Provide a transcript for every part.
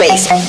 bass.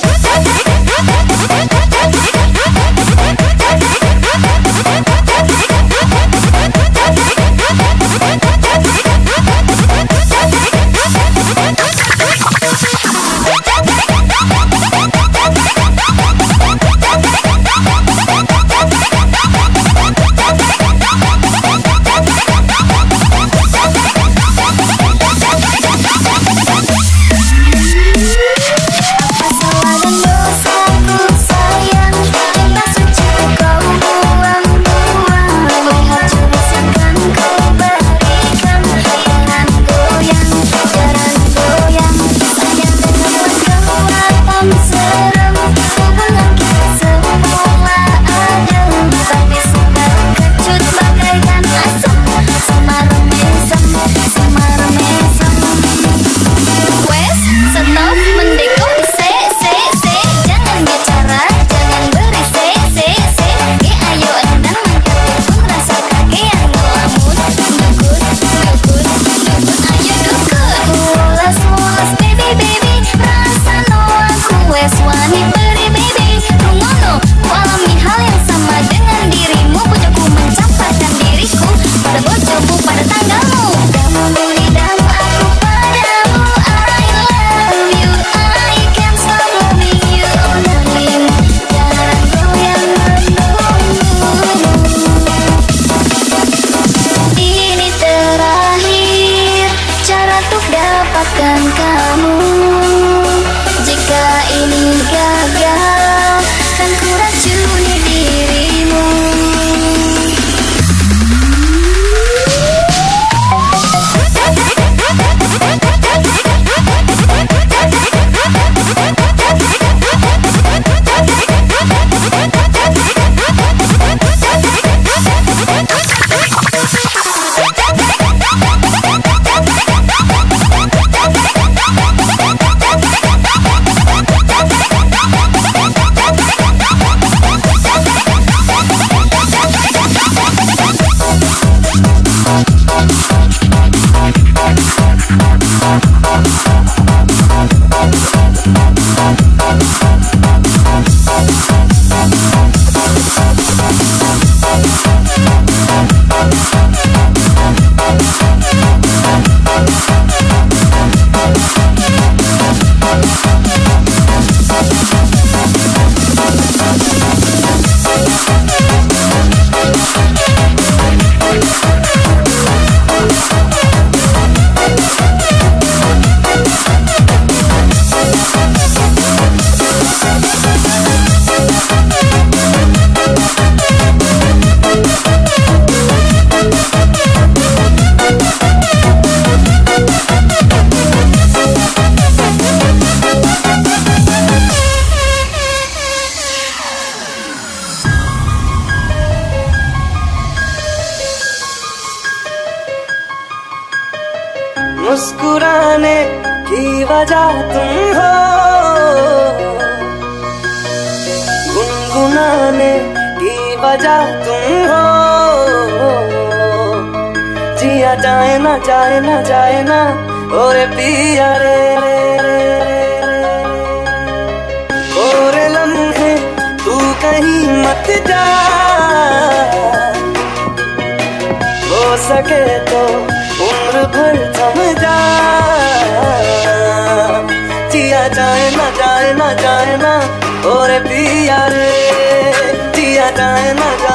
वजह तुम हो। जिया जाए ना जाए ना जाए ना और पिया रे। और लम्हे, तू कहीं मत जा। हो सके तो उम्र भर थम जा। जिया जाए ना जाए ना जाए ना और पिया रे। जिया जाए ना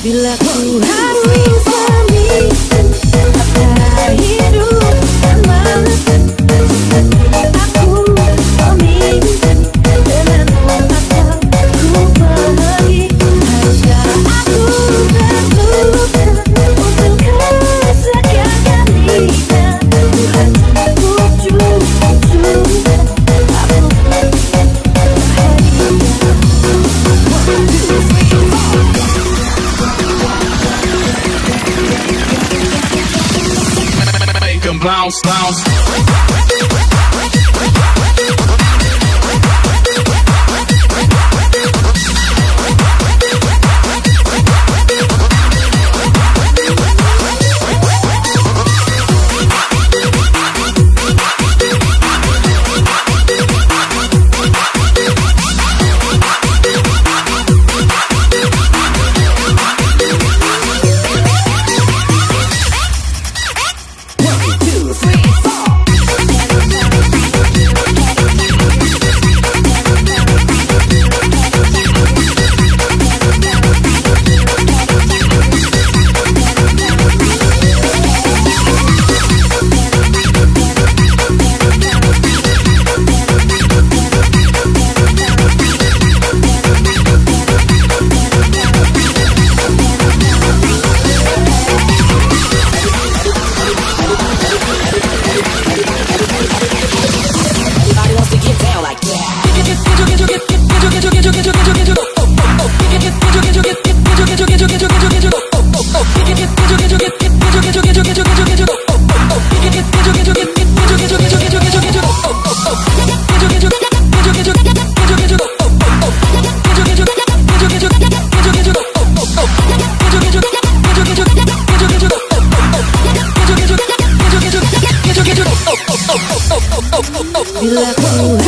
Bila ku harus pergi Là.